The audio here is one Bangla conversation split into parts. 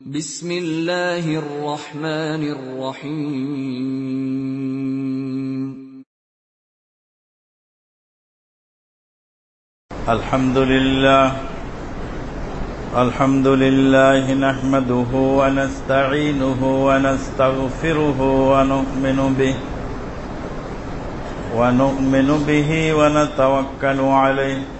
بسم الله الرحمن الرحيم الحمد لله الحمد لله نحمده ونستعينه ونستغفره ونؤمن به ونؤمن به ونتوكل عليه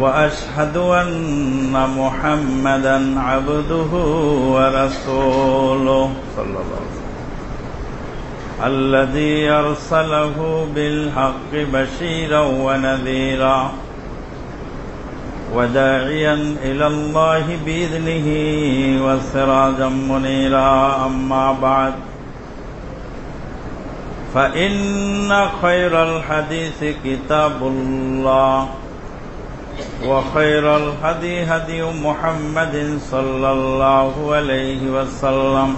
وأشهد أن محمدا عبده ورسوله. صلى الله عليه وسلم الذي أرسله بالحق بشيرا ونذيرا وداعيا إلى الله بإذنه وسراجا منيرا. أما بعد فإن خير الحديث كتاب الله. وخير الهدي هدي محمد صلى الله عليه وسلم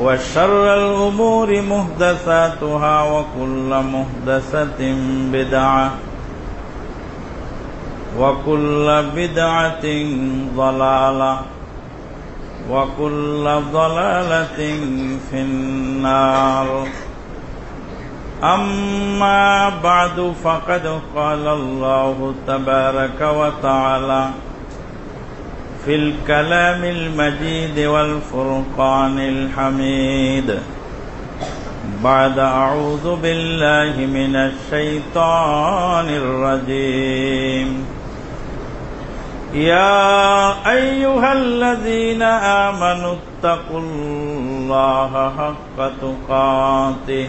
وشر الأمور مهدثاتها وكل مهدثة بدعة وكل بدعة ضلالة وكل ضلالة في النار أما بعد فقد قال الله تبارك وتعالى في الكلام المجيد والفرقان الحميد. بعد أعوذ بالله من الشيطان الرجيم. يا أيها الذين آمنوا اتقوا الله حق تقاته.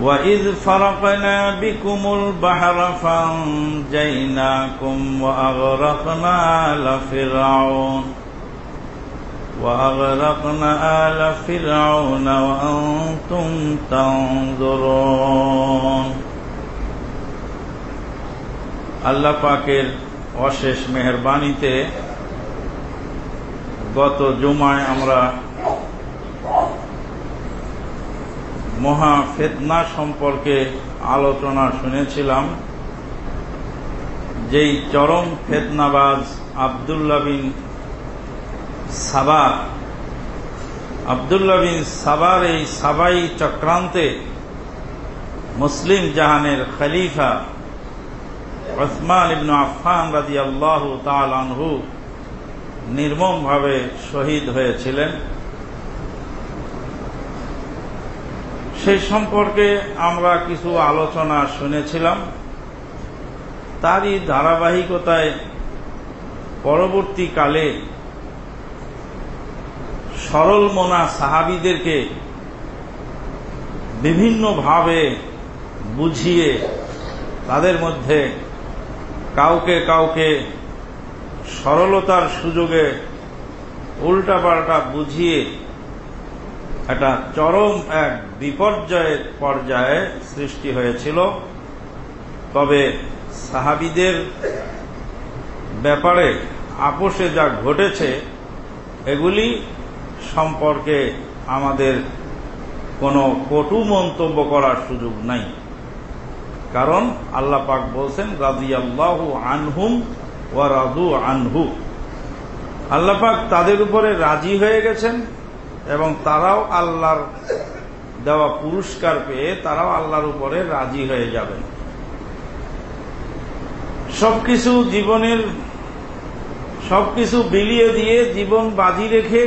وإذ فرقنا بكم البحر فانجيناكم وأغرقنا آل فرعون وأغرقنا آل فرعون وأنتم تنظرون আল্লাহ পাকের অশেষ মেহরবানিতে গত জুমায় আমরা মহা ফেতনা সম্পর্কে আলোচনা শুনেছিলাম। যেই চরম ফেতনাবাজ আবদুল্লা বিন সাবা আবদুল্লা বিন সাবার এই সাবাই চক্রান্তে মুসলিম জাহানের খলিফা ওসমান ইবনু আফান রাজি আল্লাহ তালহু নির্মমভাবে শহীদ হয়েছিলেন। সেই সম্পর্কে আমরা কিছু আলোচনা শুনেছিলাম। তারই ধারাবাহিকতায় পরবর্তীকালে সরল মোনা সাহাবিদেরকে বিভিন্নভাবে বুঝিয়ে তাদের মধ্যে কাউকে কাউকে সরলতার সুযোগে উল্টাপাল্টা বুঝিয়ে একটা চরম এক বিপর্যয়ের পর্যায়ে সৃষ্টি হয়েছিল। তবে সাহাবিদের ব্যাপারে আপোষে যা ঘটেছে, এগুলি সম্পর্কে আমাদের কোনো কটু মন্তব্য করার সুযোগ নাই। কারণ আল্লাহ পাক বলছেন রাজিয়াল্লাহু আনহুম ওয়া রাজু আনহু। আল্লাহ পাক তাদের উপরে রাজি হয়ে গেছেন। এবং তারাও আল্লাহর দেওয়া পুরস্কার পেয়ে তারাও আল্লাহর উপরে রাজি হয়ে যাবেন সবকিছু জীবনের, সবকিছু বিলিয়ে দিয়ে জীবন বাজি রেখে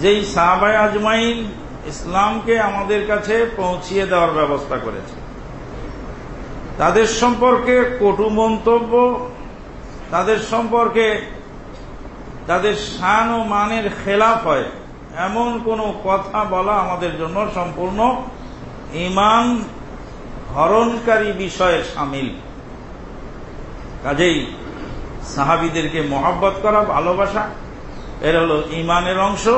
যেই সাহাবায় আজমাইন ইসলামকে আমাদের কাছে পৌঁছিয়ে দেওয়ার ব্যবস্থা করেছে। তাদের সম্পর্কে কটু মন্তব্য, তাদের সম্পর্কে তাদের শান ও মানের খেলাফ হয়। এমন কোনো কথা বলা আমাদের জন্য সম্পূর্ণ ইমান হরণকারী বিষয়ে সামিল। কাজেই সাহাবিদেরকে মহাব্বত করা, ভালোবাসা, এর হল ইমানের অংশ।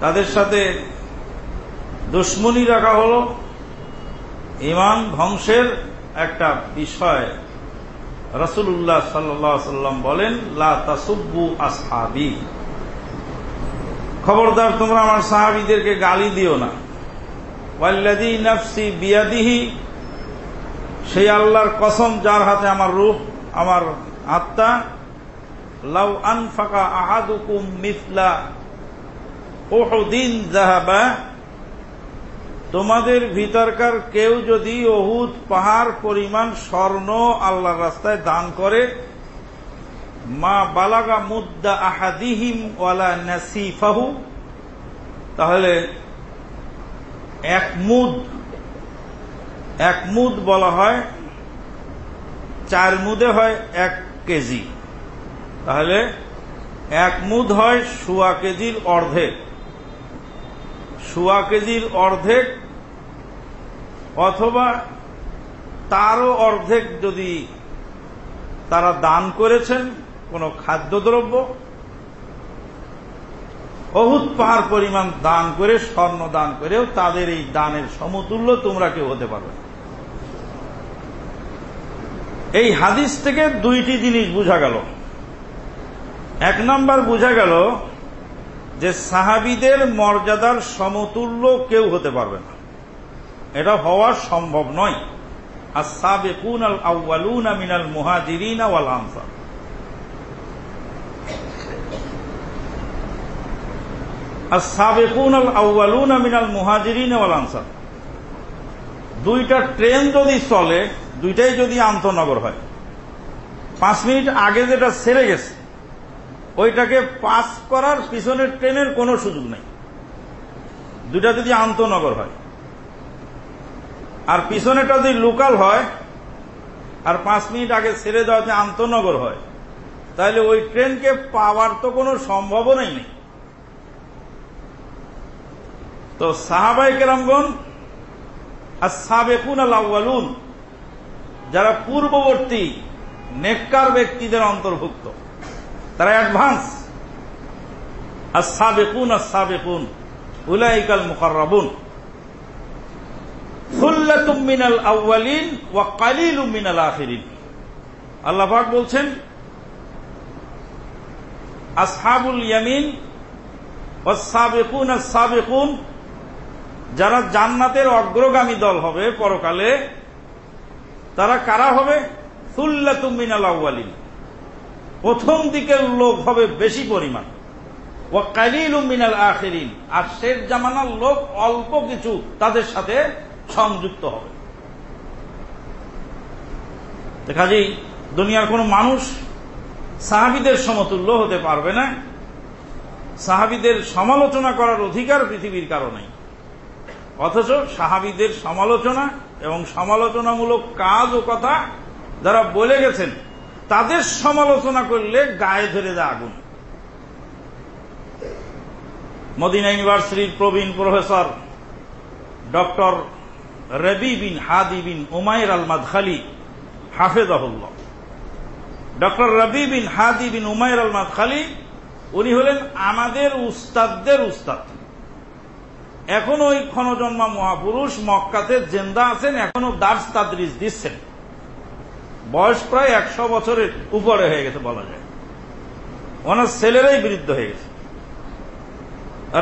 তাদের সাথে দুশ্মনী রাখা হল। ইমান ধ্বংসের একটা বিষয়। রসুল্লাহ সাল্লাম বলেন, লা তাসুব্বু আসহাবি। খবরদার, তোমরা আমার সাহাবিদেরকে গালি দিও না। ওয়াল্লাদি নফসি বিয়াদিহি, সেই আল্লাহর কসম যার হাতে আমার রূপ আমার আত্মা, লাউ আনফাকা আহাদুকুম মিথলা ওহদিন জাহাবা তোমাদের ভিতরকার কেউ যদি অহুদ পাহাড় পরিমাণ স্বর্ণ আল্লাহর রাস্তায় দান করে মা বালাগা মুদ্দা আহাদিহিম ওয়ালা নাসিফাহু। তাহলে এক মুদ এক মুদ বলা হয়, চার মুদে হয় এক কেজি। তাহলে এক মুদ হয় সোয়া কেজির অর্ধেক। সোয়া কেজির অর্ধেক অথবা তারও অর্ধেক যদি তারা দান করেছেন কোন খাদ্যদ্রব্য, অহুত পাহাড় পরিমাণ দান করে, স্বর্ণ দান করেও তাদের এই দানের সমতুল্য তোমরা কেউ হতে পারবে এই হাদিস থেকে দুইটি জিনিস বোঝা গেল। এক নম্বর বোঝা গেল যে সাহাবিদের মর্যাদার সমতুল্য কেউ হতে পারবে না। এটা হওয়া সম্ভব নয়। আর সাবেকুন আল আউ্বালুন মিনাল মুহাজিরিন ওয়াল আনসার আর আল ওয়াল দুইটা ট্রেন যদি চলে, দুইটাই যদি আন্তনগর হয়। পাঁচ মিনিট আগে যেটা সেরে গেছে, ওইটাকে পাস করার পিছনের ট্রেনের কোনো সুযোগ নেই। দুইটা যদি আন্তনগর হয়। আর পিছনেটা যদি লোকাল হয়, আর পাঁচ মিনিট আগে ছেড়ে দেওয়াতে আন্তনগর হয়, তাহলে ওই ট্রেনকে পাওয়ার তো কোনো সম্ভাবনাই নেই। তো সাহাবাই কেরামগণ আর সাবেকুন আল্লাহলুন যারা পূর্ববর্তী নেককার ব্যক্তিদের অন্তর্ভুক্ত, তারা অ্যাডভান্স আর সাবেকুন আর সাবেকুন উলাইকাল মুকাররাবুন মিনাল আউয়ালিন ওয়া কালিলুম মিনাল আখিরিন। আল্লাহ পাক বলছেন, আসহাবুল ইয়ামিন ওয়াস-সাবিকুন আস-সাবিকুন যারা জান্নাতের অগ্রগামী দল হবে পরকালে, তারা কারা হবে? সুল্লাতুম মিনাল আউয়ালিন। প্রথম দিকের লোক হবে বেশি পরিমাণ। ও কালিল মিনাল আখেরিন। আর শেষ জামানার লোক অল্প কিছু তাদের সাথে সংযুক্ত হবে। কাজেই দুনিয়ার কোন মানুষ সাহাবিদের সমতুল্য হতে পারবে না। সাহাবিদের সমালোচনা করার অধিকার পৃথিবীর কারণে অথচ সাহাবিদের সমালোচনা এবং সমালোচনামূলক কাজ ও কথা যারা বলে গেছেন, তাদের সমালোচনা করলে গায়ে ধরে দেয় আগুন। মদিনা ইউনিভার্সিটির প্রবীণ professor doctor Rabi bin Hadi bin Umair al Madkhali হাফেজাহুল্লাহ। Doctor Rabi bin Hadi bin Umair al Khali উনি হলেন আমাদের উস্তাদদের উস্তাদ। এখন ওই ক্ষণজন্মা মহাপুরুষ মক্কাতে জেন্দা আছেন, এখনও দার্স তাদরিস দিচ্ছেন। বয়স প্রায় একশো বছরের উপরে হয়ে গেছে বলা যায়। ওনার ছেলেরাই বিরুদ্ধ হয়ে গেছে।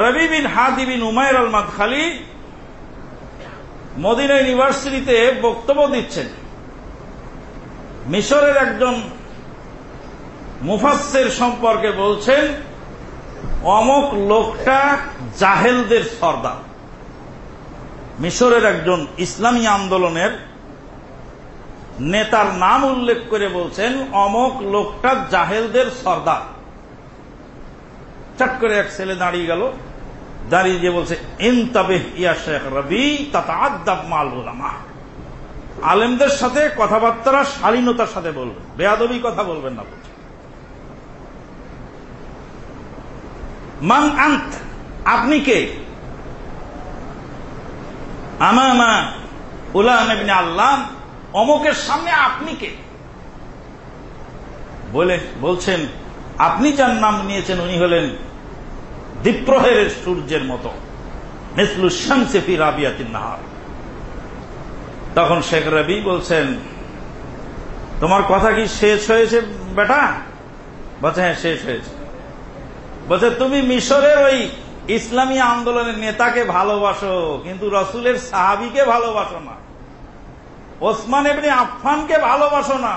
Rabee bin Hadi bin Umair al খালি মদিনা ইউনিভার্সিটিতে বক্তব্য দিচ্ছেন। মিশরের একজন মুফাসের সম্পর্কে বলছেন অমক লোকটা জাহেলদের সর্দার। মিশরের একজন ইসলামী আন্দোলনের নেতার নাম উল্লেখ করে বলছেন, অমক লোকটা জাহেলদের সর্দার। চট করে এক ছেলে দাঁড়িয়ে গেল, দাঁড়িয়ে গিয়ে বলছে ইনতাবে ইয়া শেখ রবি তাতা আদাব আলেমদের সাথে কথাবার্তা শালীনতার সাথে বলবেন বেয়াদবি কথা বলবেন না বলছে মান আন্ত, আপনি কে? আমামা উলাম আল্লাহ অমকের সামনে আপনি কে? বলে, বলছেন, আপনি যার নাম নিয়েছেন উনি হলেন দ্বীপ্রহের সূর্যের মতো। মিসলু শামসেফি রাবিয়াতিন নাহার। তখন শেখ রবি বলছেন, তোমার কথা কি শেষ হয়েছে, বেটা? বলছে হ্যাঁ শেষ হয়েছে। বলছে, তুমি মিশরের ওই ইসলামী আন্দোলনের নেতাকে ভালোবাসো, কিন্তু রসুলের সাহাবিকে ভালোবাসো না। ওসমান এমনি আফফানকে ভালোবাসো না।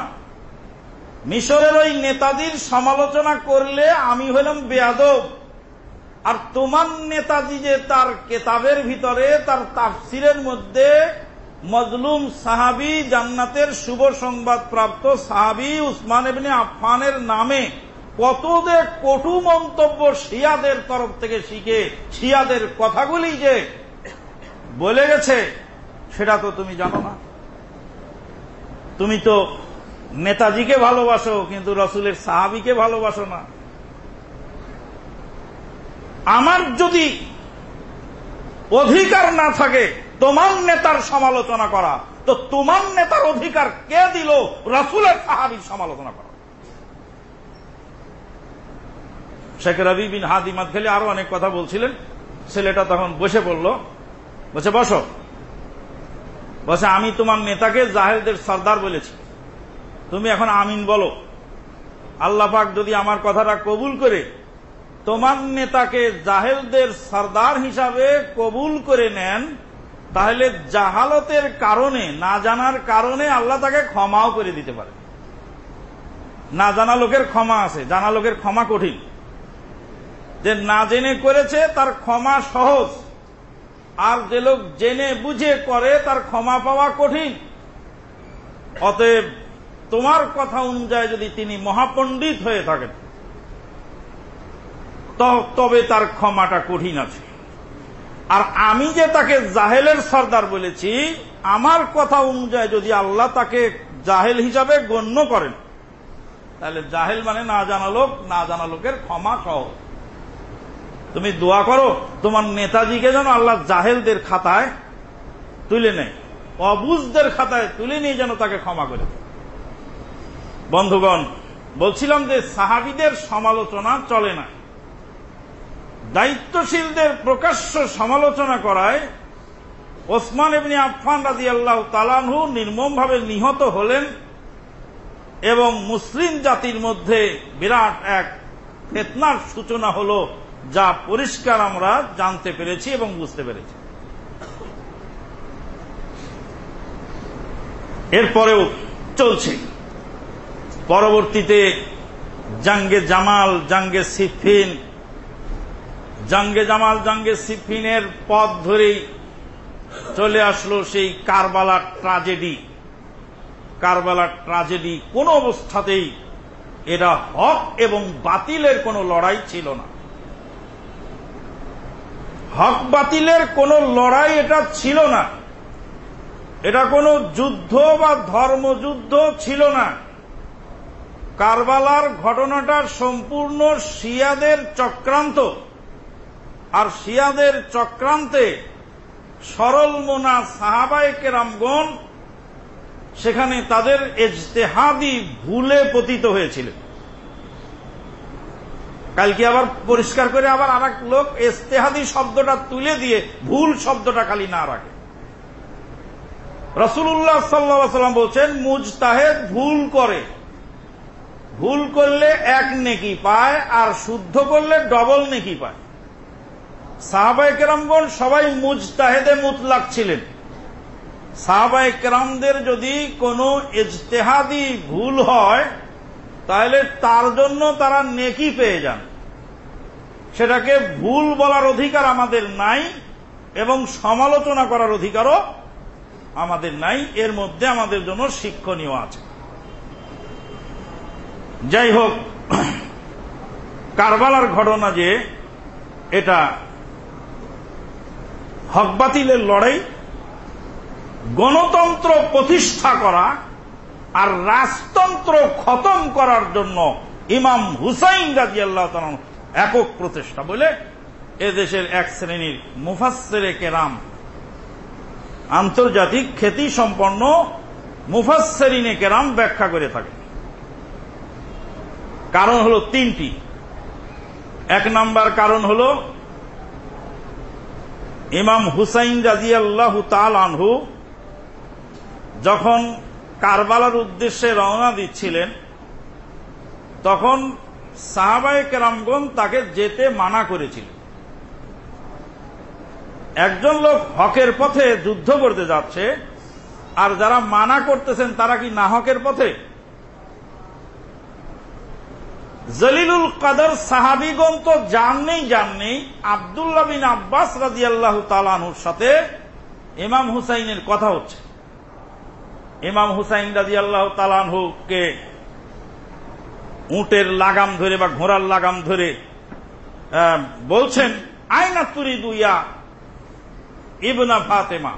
মিশরের ওই নেতাজির সমালোচনা করলে আমি হলাম বেয়াদব। আর তোমার নেতাজি যে তার কেতাবের ভিতরে, তার তাফসিরের মধ্যে মজলুম সাহাবি জান্নাতের শুভ সংবাদ প্রাপ্ত সাহাবি উসমান এমনি আফফানের নামে কত যে কটু মন্তব্য শিয়াদের তরফ থেকে শিখে, শিয়াদের কথাগুলি যে বলে গেছে, সেটা তো তুমি জানো না। তুমি তো নেতাজিকে ভালোবাসো, কিন্তু রসুলের সাহাবিকে ভালোবাসো না। আমার যদি অধিকার না থাকে, তোমার নেতার সমালোচনা করা, তো তোমার নেতার অধিকার কে দিল? রসুলের সাহাবির সমালোচনা করা। শেখ রবি বিন হাদি মাদখালি আরও অনেক কথা বলছিলেন। ছেলেটা তখন বসে পড়ল। বসে বসো। বসে আমি তোমার নেতাকে জাহেলদের সর্দার বলেছি। তুমি এখন আমিন বলো। আল্লাহ পাক যদি আমার কথাটা কবুল করে, তোমার নেতাকে জাহেলদের সর্দার হিসাবে কবুল করে নেন, তাহলে জাহালতের কারণে, না জানার কারণে আল্লাহ তাকে ক্ষমাও করে দিতে পারে। না জানা লোকের ক্ষমা আছে, জানা লোকের ক্ষমা কঠিন। যে না জেনে করেছে, তার ক্ষমা সহজ। আর যে লোক জেনে বুঝে করে, তার ক্ষমা পাওয়া কঠিন। অতএব তোমার কথা অনুযায়ী যদি তিনি মহাপণ্ডিত হয়ে থাকেন তবে তার ক্ষমাটা কঠিন আছে। আর আমি যে তাকে জাহেলের সর্দার বলেছি, আমার কথা অনুযায়ী যদি আল্লাহ তাকে জাহেল হিসাবে গণ্য করেন, তাহলে জাহেল মানে না জানা লোক, না জানা লোকের ক্ষমা সহজ। তুমি দোয়া করো, তোমার নেতাজিকে যেন আল্লাহ জাহেলদের খাতায় তুলে নেয়, অবুজদের খাতায় তুলে নিয়ে যেন তাকে ক্ষমা করে বন্ধুগণ, বলছিলাম যে সাহাবিদের সমালোচনা চলে না। দায়িত্বশীলদের প্রকাশ্য সমালোচনা করায় ওসমান এমনি আফফান রাজি আল্লাহ তালানহু নির্মমভাবে নিহত হলেন এবং মুসলিম জাতির মধ্যে বিরাট এক ফেতনার সূচনা হল যা পরিষ্কার আমরা জানতে পেরেছি এবং বুঝতে পেরেছি। এরপরেও চলছে। পরবর্তীতে জাঙ্গে জামাল, জাঙ্গে সিফিন, জাঙ্গে জামাল, জাঙ্গে সিফিনের পথ ধরেই চলে আসলো সেই কারবালা ট্রাজেডি। কারবালা ট্রাজেডি কোন অবস্থাতেই এটা হক এবং বাতিলের কোনো লড়াই ছিল না। হক বাতিলের কোন লড়াই এটা ছিল না। এটা কোনো যুদ্ধ বা ধর্মযুদ্ধ ছিল না। কারবালার ঘটনাটা সম্পূর্ণ শিয়াদের চক্রান্ত। আর শিয়াদের চক্রান্তে সরল মোনা সাহাবায় কেরামগণ সেখানে তাদের এজতেহাদি ভুলে পতিত হয়েছিলেন। কালকে আবার পরিষ্কার করে আবার আর লোক এস্তেহাদি শব্দটা তুলে দিয়ে ভুল শব্দটা খালি না রাখে। রসুল্লাহ সাল্লাম বলছেন, মুজতাহেদ ভুল করে। ভুল করলে এক নেকি পায় আর শুদ্ধ করলে ডবল নেকি পায়। সাহাবাই কেরামগণ সবাই মুজতাহেদে মুতলাক ছিলেন। সাহাবাই কেরামদের যদি কোনো ইজতেহাদি ভুল হয় তাহলে তার জন্য তারা নেকি পেয়ে যান। সেটাকে ভুল বলার অধিকার আমাদের নাই এবং সমালোচনা করার অধিকারও আমাদের নাই, এর মধ্যে আমাদের জন্য শিক্ষণীয় আছে। যাই হোক, কারবালার ঘটনা যে, এটা হকবাতিলের লড়াই, গণতন্ত্র প্রতিষ্ঠা করা আর রাজতন্ত্র খতম করার জন্য ইমাম হুসাইন রাজি আল্লাহ একক প্রচেষ্টা বলে এদেশের এক শ্রেণির মুফাসের কেরাম আন্তর্জাতিক খ্যাতি সম্পন্ন মুফাসেরিনে কেরাম ব্যাখ্যা করে থাকে। কারণ হল তিনটি। এক নাম্বার কারণ হল ইমাম হুসাইন রাজিয়াল্লাহ তাল আনহু যখন কারবালার উদ্দেশ্যে রওনা দিচ্ছিলেন, তখন সাহাবায় কেরামগন তাকে যেতে মানা করেছিল একজন লোক হকের পথে যুদ্ধ করতে যাচ্ছে, আর যারা মানা করতেছেন তারা কি না হকের পথে? জলিলুল কাদর সাহাবিগণ তো জাননেই জাননেই আবদুল্লাহ বিন আব্বাস রাজি আল্লাহ তালানুর সাথে ইমাম হুসাইনের কথা হচ্ছে। ইমাম হুসাইন রাজি আল্লাহ তালানহুকে উটের লাগাম ধরে বা ঘোড়ার লাগাম ধরে বলছেন আয়না তুরি দুইয়া ইবনা ফাতেমা।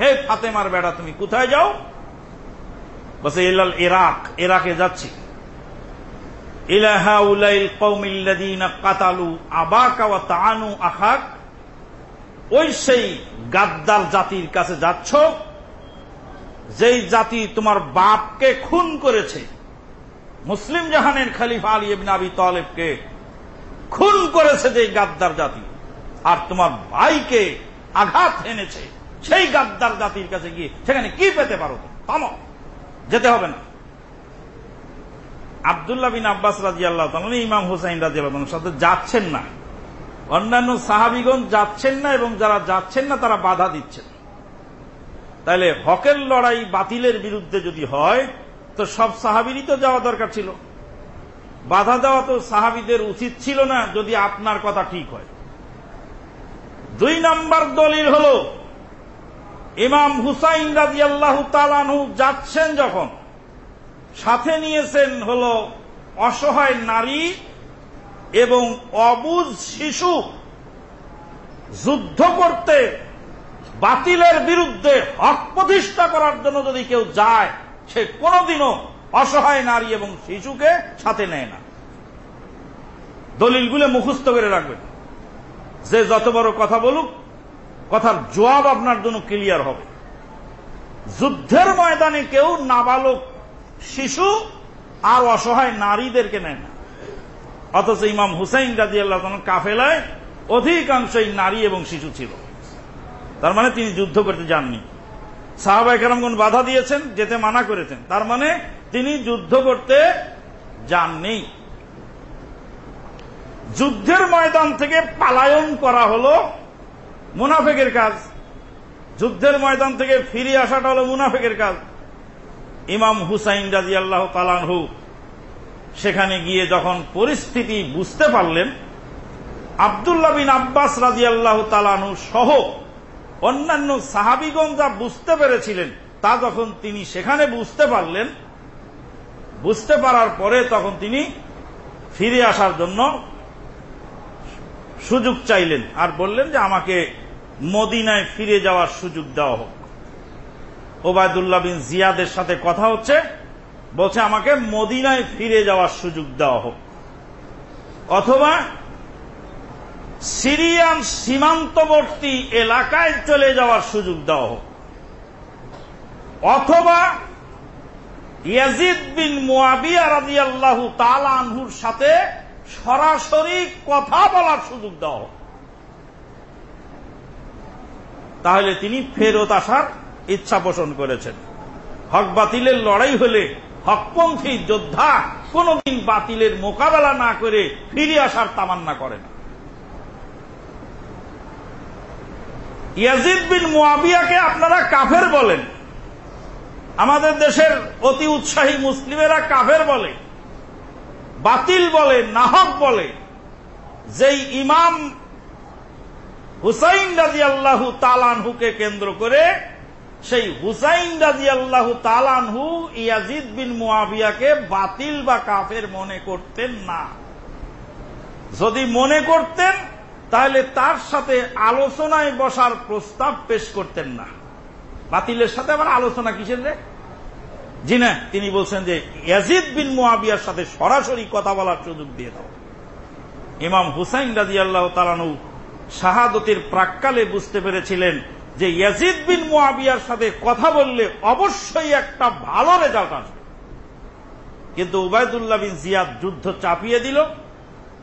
হে ফাতেমার বেড়া তুমি কোথায় যাও? বসে ইলাল ইরাক, ইরাকে যাচ্ছি। ইলাহা উলাইল কৌমিল্লাদিনা কাতালু আবাকা ওয়া তানু আখাক। ওই সেই গাদ্দার জাতির কাছে যাচ্ছ? যেই জাতি তোমার বাপকে খুন করেছে, মুসলিম জাহানের খালিফা আলী ইবনে আবি তালেবকে খুন করেছে যে গাদ্দার জাতি, আর তোমার ভাইকে আঘাত এনেছে সেই গাদ্দার জাতির কাছে গিয়ে, সেখানে কি পেতে পারো থামো, যেতে হবে না। আবদুল্লাহ বিন আব্বাস রাজি আল্লাহ ইমাম হুসাইন রাজি আল্লাহ সাথে যাচ্ছেন না। অন্যান্য সাহাবিগণ যাচ্ছেন না, এবং যারা যাচ্ছেন না, তারা বাধা দিচ্ছেন। তাহলে হকের লড়াই বাতিলের বিরুদ্ধে যদি হয়, তো সব সাহাবিরই তো যাওয়া দরকার ছিল। বাধা দেওয়া তো সাহাবিদের উচিত ছিল না যদি আপনার কথা ঠিক হয়। দুই নম্বর দলিল হল, ইমাম হুসাইন রাজি আল্লাহ তালানহু যাচ্ছেন যখন, সাথে নিয়েছেন হল অসহায় নারী এবং অবুজ শিশু যুদ্ধ করতে বাতিলের বিরুদ্ধে হক প্রতিষ্ঠা করার জন্য যদি কেউ যায়, সে কোনদিনও অসহায় নারী এবং শিশুকে সাথে নেয় না। দলিলগুলো মুখস্থ করে রাখবেন। যে যত বড় কথা বলুক, কথার জবাব আপনার জন্য ক্লিয়ার হবে। যুদ্ধের ময়দানে কেউ নাবালক শিশু আর অসহায় নারীদেরকে নেয় না। অথচ ইমাম হুসাইন রাজি আল্লাহ কাফেলায় অধিকাংশই নারী এবং শিশু ছিল। তার মানে তিনি যুদ্ধ করতে যাননি। সাহাবাই কেরামগুন বাধা দিয়েছেন, যেতে মানা করেছেন। তার মানে তিনি যুদ্ধ করতে যাননি। যুদ্ধের ময়দান থেকে পালায়ন করা হল মুনাফেকের কাজ। যুদ্ধের ময়দান থেকে ফিরে আসাটা হল মুনাফেকের কাজ। ইমাম হুসাইন রাজি আল্লাহ তালানহু সেখানে গিয়ে যখন পরিস্থিতি বুঝতে পারলেন, আবদুল্লাহ বিন আব্বাস রাজি আল্লাহ তালানহু সহ অন্যান্য সাহাবিগণ যা বুঝতে পেরেছিলেন, তা যখন তিনি সেখানে বুঝতে পারলেন, বুঝতে পারার পরে তখন তিনি ফিরে আসার জন্য সুযোগ চাইলেন আর বললেন যে আমাকে মদিনায় ফিরে যাওয়ার সুযোগ দেওয়া হোক। ওবায়দুল্লাহ বিন জিয়াদের সাথে কথা হচ্ছে, বলছে আমাকে মদিনায় ফিরে যাওয়ার সুযোগ দেওয়া হোক। অথবা সিরিয়ান সীমান্তবর্তী এলাকায় চলে যাওয়ার সুযোগ দেওয়া হোক। অথবা ইয়াজিদ বিন মুয়াবিয়া রাদিয়াল্লাহু তাআলা আনহুর সাথে সরাসরি কথা বলার সুযোগ দেওয়া হোক। তাহলে তিনি ফেরত আসার ইচ্ছা পোষণ করেছেন। হক বাতিলের লড়াই হলে হকপন্থী যোদ্ধা কোনদিন বাতিলের মোকাবেলা না করে ফিরে আসার তামান্না করেন। ইয়াজিদ বিন মুয়াবিয়াকে আপনারা কাফের বলেন। আমাদের দেশের অতি উৎসাহী মুসলিমেরা কাফের বলে, বাতিল বলে, নাহক বলে। যেই ইমাম হুসাইন রাজি আল্লাহু তালানহুকে কেন্দ্র করে, সেই হুসাইন রাজি আল্লাহ তালানহু ইয়াজিদ বিন মুয়াবিয়াকে বাতিল বা কাফের মনে করতেন না। যদি মনে করতেন তাহলে তার সাথে আলোচনায় বসার প্রস্তাব পেশ করতেন না। বাতিলের সাথে আবার আলোচনা কিসের রে? জি না, তিনি বলছেন যে, ইয়াজিদ বিন মুয়াবিয়ার সাথে সরাসরি কথা বলার সুযোগ দিয়ে দাও। ইমাম হুসাইন রাজি আল্লাহ তালানু শাহাদতের প্রাককালে বুঝতে পেরেছিলেন যে, ইয়াজিদ বিন মুয়াবিয়ার সাথে কথা বললে অবশ্যই একটা ভালো রেজাল্ট আসবে। কিন্তু উবায়দুল্লাহ বিন জিয়াদ যুদ্ধ চাপিয়ে দিল।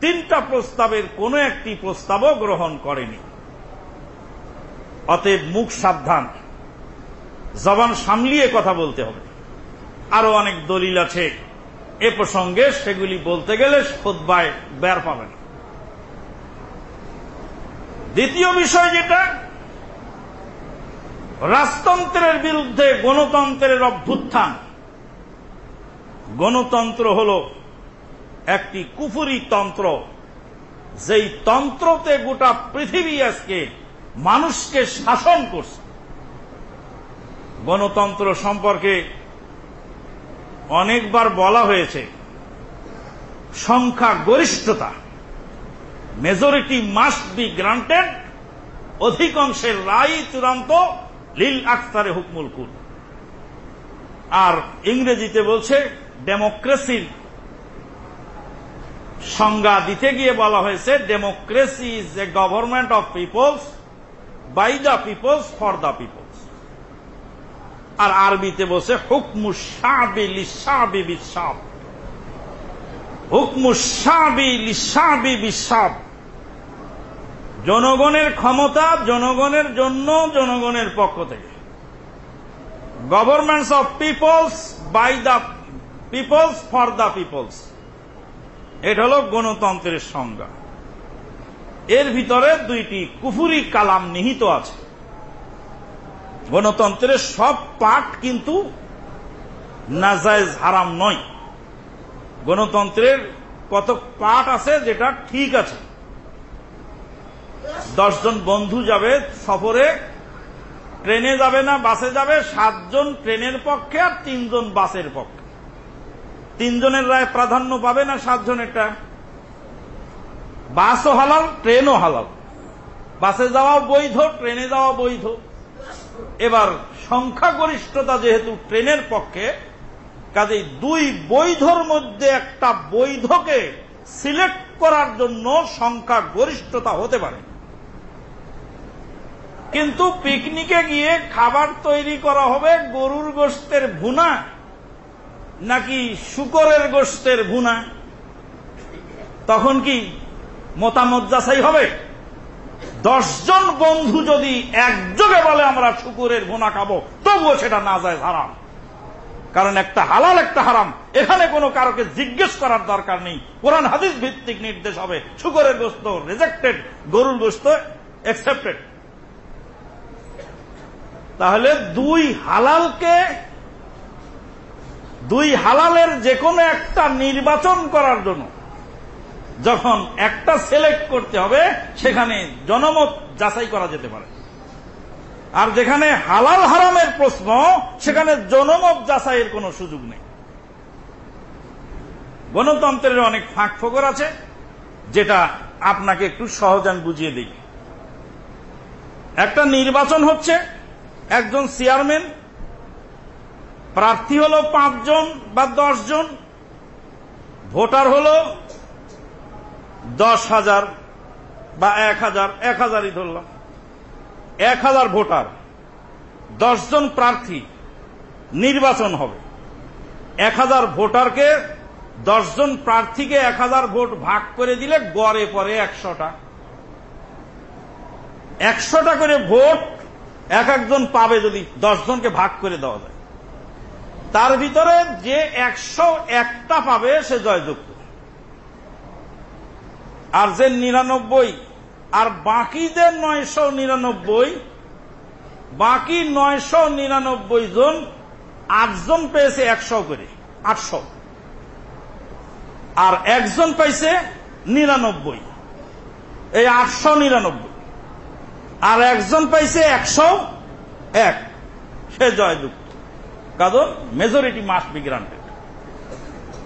তিনটা প্রস্তাবের কোন একটি প্রস্তাবও গ্রহণ করেনি। অতএব মুখ সাবধান। জবান সামলিয়ে কথা বলতে হবে। আরও অনেক দলিল আছে। এ প্রসঙ্গে সেগুলি বলতে গেলে খোদ্বায় বের পাবে না। দ্বিতীয় বিষয় যেটা, রাজতন্ত্রের বিরুদ্ধে গণতন্ত্রের অভ্যুত্থান। গণতন্ত্র হল একটি কুফুরি তন্ত্র। যেই তন্ত্রতে গোটা পৃথিবী আজকে মানুষকে শাসন করছে। গণতন্ত্র সম্পর্কে অনেকবার বলা হয়েছে সংখ্যা গরিষ্ঠতা মেজরিটি মাস্ট বি গ্রান্টেড অধিকাংশের রায় চূড়ান্ত লিল আখতারে হুকমুল কুল আর ইংরেজিতে বলছে ডেমোক্রেসির সংজ্ঞা দিতে গিয়ে বলা হয়েছে democracy is a government of peoples by the peoples for the peoples আর আরবিতে বলছে, হুকমু হুকমু জনগণের ক্ষমতা, জনগণের জন্য, জনগণের পক্ষ থেকে। Governments of peoples by the peoples for the peoples এটা হল গণতন্ত্রের সংজ্ঞা। এর ভিতরে দুইটি কুফুরি কালাম নিহিত আছে। গণতন্ত্রের সব পাঠ কিন্তু নাজায়জ হারাম নয়। গণতন্ত্রের কত পাঠ আছে যেটা ঠিক আছে। দশজন বন্ধু যাবে সফরে, ট্রেনে যাবে না, বাসে যাবে, সাতজন ট্রেনের পক্ষে আর তিনজন বাসের পক্ষে। তিনজনের রায় প্রাধান্য পাবে না সাতজনেরটা বাসও হালাল, ট্রেনও হালাল। বাসে যাওয়া বৈধ, ট্রেনে যাওয়া বৈধ। এবার সংখ্যাগরিষ্ঠতা যেহেতু ট্রেনের পক্ষে, কাজেই দুই বৈধর মধ্যে একটা বৈধকে সিলেক্ট করার জন্য সংখ্যা গরিষ্ঠতা হতে পারে। কিন্তু পিকনিকে গিয়ে খাবার তৈরি করা হবে গরুর গোস্তের ভুনা নাকি শুকরের গোস্তের ভুনা তখন কি মতামত যাচাই হবে? দশজন বন্ধু যদি একযোগে বলে আমরা শুকুরের ভুনা খাব, তবুও সেটা না যায় হারাম। কারণ একটা হালাল, একটা হারাম। এখানে কোনো কারোকে জিজ্ঞেস করার দরকার নেই। কোরআন হাদিস ভিত্তিক নির্দেশ হবে, শুকরের গোস্ত রিজেক্টেড গরুর গোস্ত অ্যাকসেপ্টেড তাহলে দুই হালালকে দুই হালালের যে কোনো একটা নির্বাচন করার জন্য। যখন একটা সিলেক্ট করতে হবে, সেখানে জনমত যাচাই করা যেতে পারে। আর যেখানে হালাল হারামের প্রশ্ন, সেখানে জনমত যাচাইয়ের কোনো সুযোগ নেই। গণতন্ত্রের অনেক ফাঁক ফোকর আছে, যেটা আপনাকে একটু সহজান বুঝিয়ে দিই। একটা নির্বাচন হচ্ছে, একজন চেয়ারম্যান প্রার্থী হল পাঁচজন বা দশ জন ভোটার হল দশ হাজার বা এক হাজার। এক হাজারই ধরলাম। এক হাজার ভোটার, দশজন প্রার্থী নির্বাচন হবে। এক হাজার ভোটারকে দশজন প্রার্থীকে এক হাজার ভোট ভাগ করে দিলে গড়ে পরে একশোটা। একশোটা করে ভোট এক একজন পাবে যদি দশজনকে ভাগ করে দেওয়া যায়। তার ভিতরে যে একশো একটা পাবে সে জয়যুক্ত। আর যে নিরানব্বই, আর বাকি নয়শো নিরানব্বই, বাকি নয়শো নিরানব্বই জন আটজন পেয়েছে একশো করে, আটশো। আর একজন পাইছে নিরানব্বই, এই আটশো নিরানব্বই। আর একজন পাইছে একশো এক, সে জয়যুক্ত। কারণ মেজরিটি মাস বি গ্রান্টেড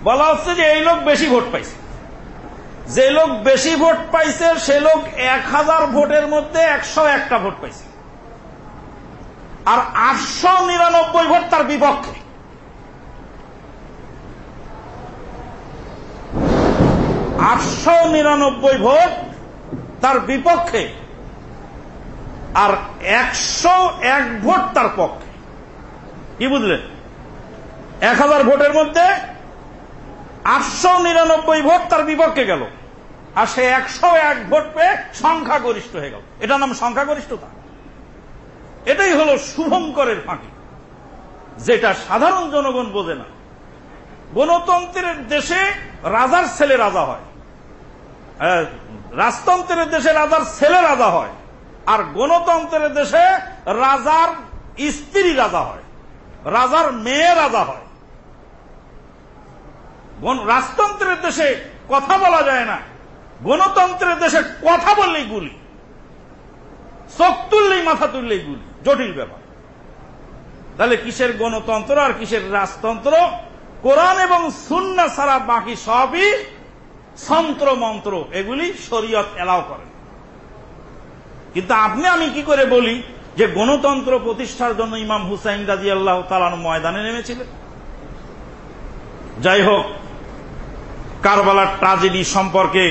বলা হচ্ছে যে এই লোক বেশি ভোট পাইছে। যে লোক বেশি ভোট পাইছে, সে লোক এক হাজার ভোটের মধ্যে একশো একটা ভোট পাইছে। আর আটশো নিরানব্বই ভোট তার বিপক্ষে। আটশো নিরানব্বই ভোট তার বিপক্ষে, আর একশো এক ভোট তার পক্ষে। কি বুঝলেন এক হাজার ভোটের মধ্যে আটশো নিরানব্বই ভোট তার বিপক্ষে গেল। আর সে একশো এক ভোট পেয়ে সংখ্যাগরিষ্ঠ হয়ে গেল। এটার নাম সংখ্যাগরিষ্ঠতা। এটাই হল শুভঙ্করের ফাঁকি, যেটা সাধারণ জনগণ বোঝে না। গণতন্ত্রের দেশে রাজার ছেলে রাজা হয়। রাজতন্ত্রের দেশে রাজার ছেলে রাজা হয়। আর গণতন্ত্রের দেশে রাজার স্ত্রী রাজা হয়। রাজার মেয়ে রাজা হয়। রাজতন্ত্রের দেশে কথা বলা যায় না। গণতন্ত্রের দেশে কথা বললেই গুলি। চোখ তুললেই মাথা তুললেই গুলি। জটিল ব্যাপার। তাহলে কিসের গণতন্ত্র আর কিসের রাজতন্ত্র? কোরআন এবং সুন্না ছাড়া বাকি সবই সন্ত্র মন্ত্র। এগুলি শরীয়ত এলাও করে। কিন্তু আপনি আমি কি করে বলি? যে গণতন্ত্র প্রতিষ্ঠার জন্য ইমাম হুসাইন রাজি আল্লাহ তালান ময়দানে নেমেছিলেন। যাই হোক, কারবালার ট্রাজেডি সম্পর্কে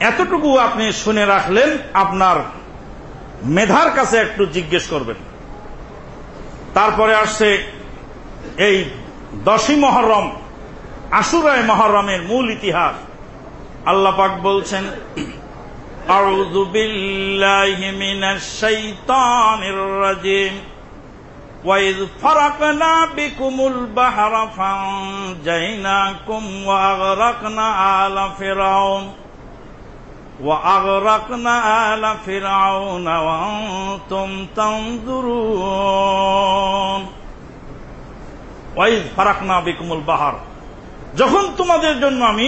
এতটুকু আপনি শুনে রাখলেন, আপনার মেধার কাছে একটু জিজ্ঞেস করবেন। তারপরে আসছে এই দশই মহরম, আশুরায় মহরমের মূল ইতিহাস। আল্লাপাক বলছেন أعوذ بالله من الشيطان الرجيم وإذ فرقنا بكم البحر فانجيناكم وأغرقنا آل فرعون وأغرقنا آل فرعون وأنتم تنظرون ওয়াইজ ফারাকনা বিকুমুল বাহার যখন তোমাদের জন্য আমি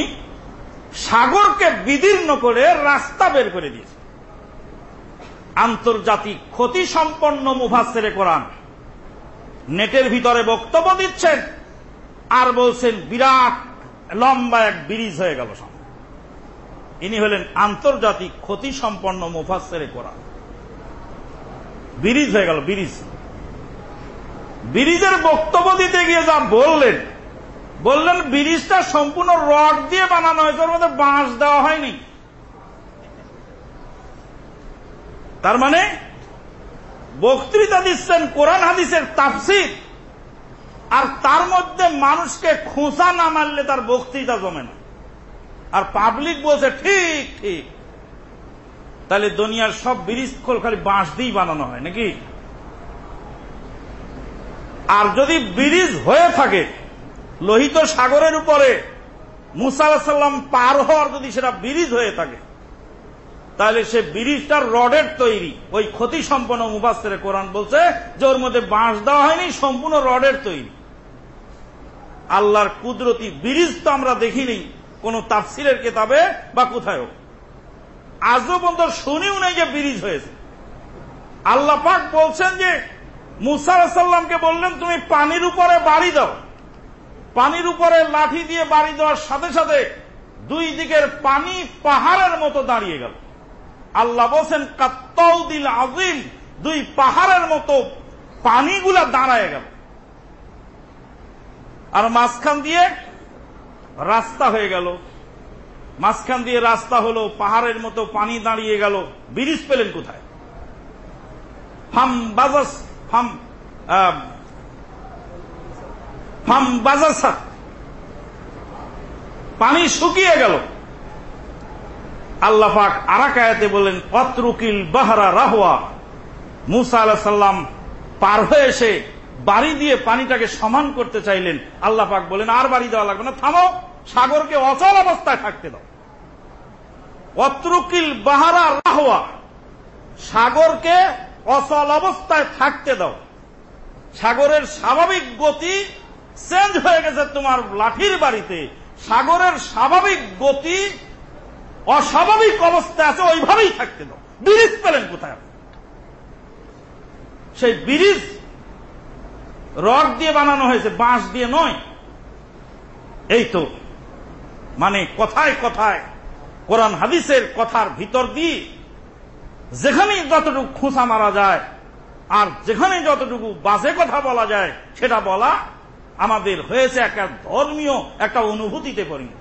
সাগরকে বিদীর্ণ করে রাস্তা বের করে দিয়েছে। আন্তর্জাতিক ক্ষতি সম্পন্ন মুভাসেরে কোরআন। নেটের ভিতরে বক্তব্য দিচ্ছেন আর বলছেন, বিরাট লম্বা এক ব্রিজ হয়ে গেল ইনি হলেন আন্তর্জাতিক ক্ষতি সম্পন্ন মুফাসেরে কোরআন। ব্রিজ হয়ে গেল, ব্রিজ। ব্রিজের বক্তব্য দিতে গিয়ে যা বললেন বললেন, ব্রিজটা সম্পূর্ণ রড দিয়ে বানানো হয়েছে, ওর মধ্যে বাঁশ দেওয়া হয়নি। তার মানে বক্তৃতা দিচ্ছেন কোরআন হাদিসের তাফসির, আর তার মধ্যে মানুষকে খোঁচা না মারলে তার বক্তৃতা জমে না। আর পাবলিক বলছে, ঠিক ঠিক। তাহলে দুনিয়ার সব ব্রিজ খোল খালি বাঁশ দিয়েই বানানো হয়, নাকি? আর যদি ব্রিজ হয়ে থাকে লোহিত সাগরের উপরে মুসা পার হওয়ার যদি সেটা ব্রিজ হয়ে থাকে, তাহলে সে ব্রিজটার রডের তৈরি, ওই ক্ষতি সম্পন্ন মুবাস্তের কোরআন বলছে যে ওর মধ্যে বাঁশ দেওয়া হয়নি, সম্পূর্ণ রডের তৈরি। আল্লাহর কুদরতি ব্রিজ তো আমরা দেখিনি, কোন তাফসিলের কেতাবে বা কোথায়ও আজও পর্যন্ত শুনিও নেই যে ব্রিজ হয়েছে। আল্লাহ পাক বলছেন যে মুসা বললেন, তুমি পানির উপরে বাড়ি দাও। পানির উপরে লাঠি দিয়ে বাড়ি দেওয়ার সাথে সাথে দুই দিকের পানি পাহাড়ের মতো দাঁড়িয়ে গেল। আল্লাহ বলছেন কাত্তাউদিল আজিম দুই পাহাড়ের মতো পানিগুলা দাঁড়ায় গেল। আর মাঝখান দিয়ে রাস্তা হয়ে গেল। মাঝখান দিয়ে রাস্তা হলো, পাহাড়ের মতো পানি দাঁড়িয়ে গেল। ব্রিজ পেলেন কোথায়? ফাম বাজাস, ফাম ফাম বাজাসাত পানি শুকিয়ে গেল। আল্লাহ পাক আরাকায়াতে বলেন অত্রুকিল বাহারা রাহুয়া মুসা আলাহ সাল্লাম পার হয়ে এসে বাড়ি দিয়ে পানিটাকে সমান করতে চাইলেন। আল্লাহ পাক বলেন আর বাড়ি দেওয়া লাগবে না থামো সাগরকে অচল অবস্থায় থাকতে দাও। অত্রুকিল বাহারা রাহুয়া সাগরকে অচল অবস্থায় থাকতে দাও। সাগরের স্বাভাবিক গতি চেঞ্জ হয়ে গেছে তোমার লাঠির বাড়িতে। সাগরের স্বাভাবিক গতি অস্বাভাবিক অবস্থায় আছে, ওইভাবেই থাকতে দাও। ব্রিজ পেলেন কোথায় সেই ব্রিজ রড দিয়ে বানানো হয়েছে, বাঁশ দিয়ে নয়। এই তো মানে কথায় কথায়, কোরআন হাদিসের কথার ভিতর দিয়ে যেখানেই যতটুকু খুঁচা মারা যায়, আর যেখানে যতটুকু বাজে কথা বলা যায়, সেটা বলা আমাদের হয়েছে একটা ধর্মীয়, একটা অনুভূতিতে পরিণত।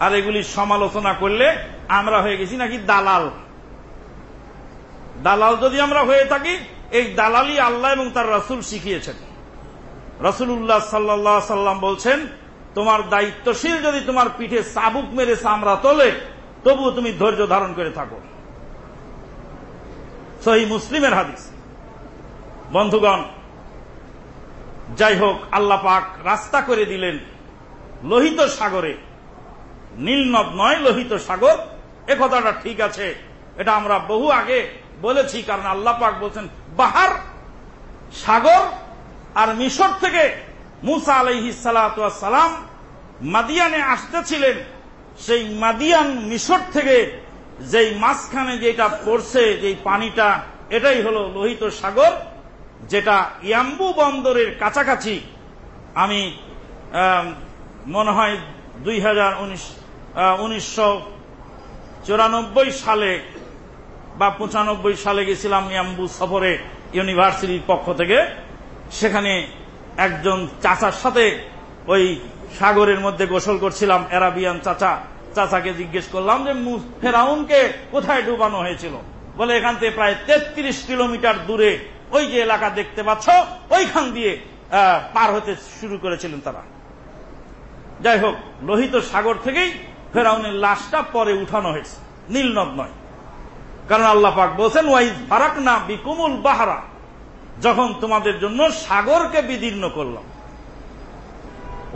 আর এগুলি সমালোচনা করলে আমরা হয়ে গেছি নাকি দালাল। দালাল যদি আমরা হয়ে থাকি, এই দালালি আল্লাহ এবং তার রাসুল শিখিয়েছেন। রসুল্লাহ সাল্লাহ সাল্লাম বলছেন, তোমার দায়িত্বশীল যদি তোমার পিঠে চাবুক মেরে চামড়া তোলে, তবুও তুমি ধৈর্য ধারণ করে থাকো। সহি মুসলিমের হাদিস। বন্ধুগণ যাই হোক, আল্লাহ পাক রাস্তা করে দিলেন লোহিত সাগরে। নীলনদ নয়, লোহিত সাগর। এ কথাটা ঠিক আছে। এটা আমরা বহু আগে বলেছি, কারণ আল্লাহ পাক বলছেন, বাহার, সাগর আর মিশর থেকে মুসা আলহি সালাম মাদিয়ানে আসতেছিলেন। সেই মাদিয়ান মিশর থেকে যেই মাঝখানে যেটা পড়ছে, যেই পানিটা, এটাই হলো লোহিত সাগর। যেটা ইয়াম্বু বন্দরের কাছাকাছি, আমি মনে হয় দুই হাজার চুরানব্বই সালে বা পঁচানব্বই সালে গেছিলাম ইয়াম্বু সফরে ইউনিভার্সিটির পক্ষ থেকে। সেখানে একজন চাচার সাথে ওই সাগরের মধ্যে গোসল করছিলাম, অ্যারাবিয়ান চাচা। চাচাকে জিজ্ঞেস করলাম যে ফেরাউনকে কোথায় ডুবানো হয়েছিল? বলে, এখান থেকে প্রায় তেত্রিশ কিলোমিটার দূরে ওই যে এলাকা দেখতে পাচ্ছ, ওইখান দিয়ে পার হতে শুরু করেছিলেন তারা। যাই হোক, লোহিত সাগর থেকেই ফেরাউনের লাশটা পরে উঠানো হয়েছে, নীলনদ নয়। কারণ আল্লাহ পাক বলছেন, ওয়াইজ ফারাক না বিকুমুল বাহারা, যখন তোমাদের জন্য সাগরকে বিদীর্ণ করলাম।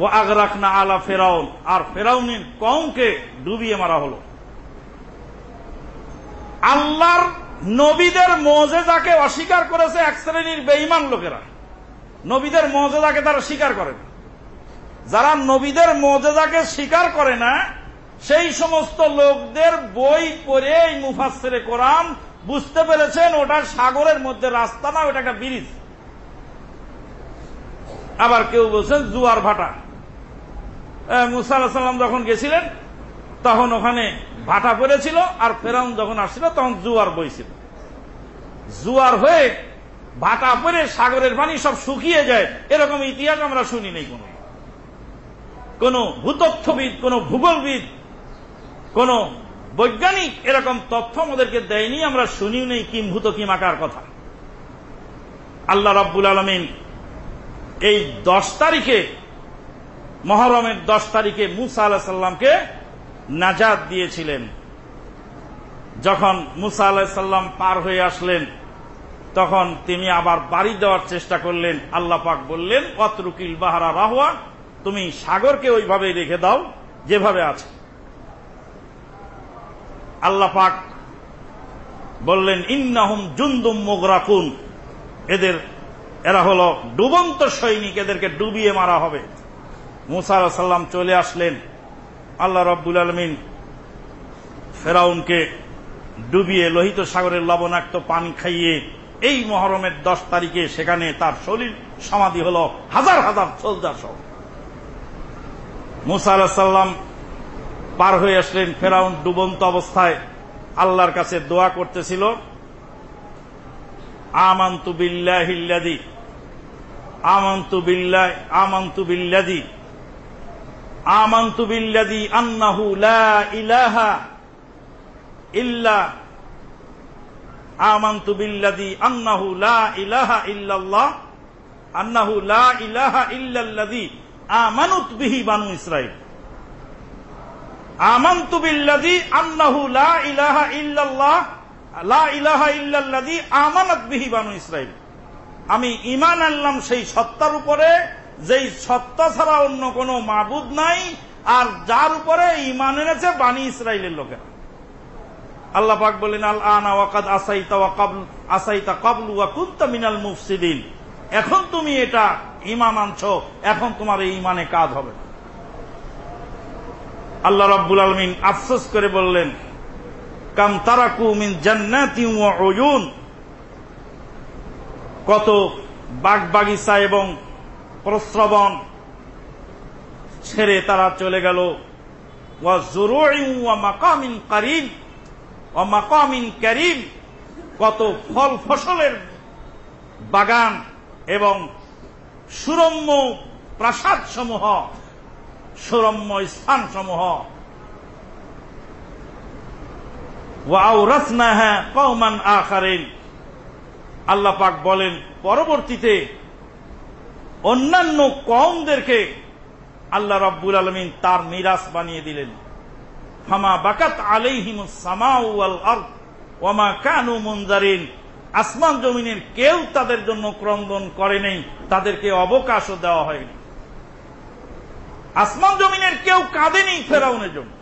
ও আগরাক না আলা ফেরাউন, আর ফেরাউনের কমকে ডুবিয়ে মারা হলো। আল্লাহর নবীদের মজেজাকে অস্বীকার করেছে এক শ্রেণির বেঈমান লোকেরা। নবীদের মজেজাকে তারা স্বীকার করে না। যারা নবীদের মজেজাকে স্বীকার করে না, সেই সমস্ত লোকদের বই পড়ে এই মুফাসসিরে কোরআন বুঝতে পেরেছেন ওটা সাগরের মধ্যে রাস্তা না, ওটা একটা ব্রিজ। আবার কেউ বলছেন, জুয়ার ভাটা। মুসা সাল্লাম যখন গেছিলেন, তখন ওখানে ভাটা পড়েছিল আর ফেরাউন যখন আসছিল, তখন জুয়ার বইছিল। জুয়ার হয়ে ভাটা পড়ে সাগরের পানি সব শুকিয়ে যায়। এরকম ইতিহাস আমরা শুনি নেই কোনো। কোন ভূতত্ত্ববিদ, কোন ভূগোলবিদ, কোন বৈজ্ঞানিক এরকম তথ্য আমাদেরকে দেয়নি, আমরা শুনিও নেই কিম্ভূত কিমাকার কথা। আল্লাহ রাব্বুল আলমিন এই দশ তারিখে, মহরমের দশ তারিখে মুসা আলাহ সাল্লামকে নাজাদ দিয়েছিলেন। যখন মুসা আলাহ সাল্লাম পার হয়ে আসলেন, তখন তিনি আবার বাড়ি দেওয়ার চেষ্টা করলেন। আল্লাহ পাক বললেন অতরুকিল বাহারা রাহুয়া তুমি সাগরকে ওইভাবে রেখে দাও, যেভাবে আছে। আল্লাহ পাক বললেন, ইন্নাহুম জুন্দুম মুগরাকুন। এদের, এরা হলো ডুবন্ত সৈনিক, এদেরকে ডুবিয়ে মারা হবে। মুসা আলাহ সাল্লাম চলে আসলেন। আল্লাহ রব্বুল আলমিন ফেরাউনকে ডুবিয়ে, লোহিত সাগরের লবণাক্ত পানি খাইয়ে এই মহরমের দশ তারিখে সেখানে তার শরীর সমাধি হল হাজার হাজার সোলজার সহ। মুসা পার হয়ে আসলেন ফেরাউন ডুবন্ত অবস্থায়। আল্লাহর কাছে দোয়া করতেছিল, আমান্তু বিল্লাহিল্লাদি আমান্তু বিল্লাহ, আমান্তু বিল্লাদি আমান্তু বিল্লাদি আন্নাহু লা ইলাহা ইল্লা আমান্তু বিল্লাদি আন্নাহু লা ইলাহা ইল্লাল্লাহ আন্নাহু লা ইলাহা ইল্লাল্লাযী আমানুত বিহি বানু ইসরাইল আমান্তু বিল্লাযী আন্নাহু লা ইলাহা ইল্লাল্লাহ লা ইলাহা ইল্লাল্লাযী আমানাত বিহি বানু ইসরাইল আমি ঈমান আনলাম সেই সত্তার উপরে যেই সত্তা ছাড়া অন্য কোনো মাবুদ নাই, আর যার উপরে ঈমান এনেছে বানি ইসরাইলের লোকেরা। আল্লাহ পাক বলেন, আল আনা ওয়াকাদ আসাইতা ওয়া কাবল, আসাইতা কাবলু ওয়া কুনতা মিনাল মুফসিদিন। এখন তুমি এটা ঈমান আনছো, এখন তোমার এই ঈমানে কাজ হবে। আল্লাহ রাব্বুল আলামিন আফসোস করে বললেন, কাম তারাকু মিন জান্নাতি ওয়া উয়ুন। কত বাগ বাগিচা এবং প্রস্রবণ ছেড়ে তারা চলে গেল। ওয়া জুরুই মাকামিন কারিম ও মাকামিন করিম, কত ফল ফসলের বাগান এবং সুরম্য প্রাসাদ সমূহ সুরম্য স্থান সমূহ আল্লাহ পাক বলেন, পরবর্তীতে অন্যান্য কওমদেরকে আল্লাহ রাব্বুল আলমিন তার মিরাস বানিয়ে দিলেন। হামা বাকাত আলাইহিম কানু আসমান জমিনের কেউ তাদের জন্য ক্রন্দন করে নেই, তাদেরকে অবকাশও দেওয়া হয়নি। আসমান জমিনের কেউ কাঁদেনি ফেরাউনের জন্য।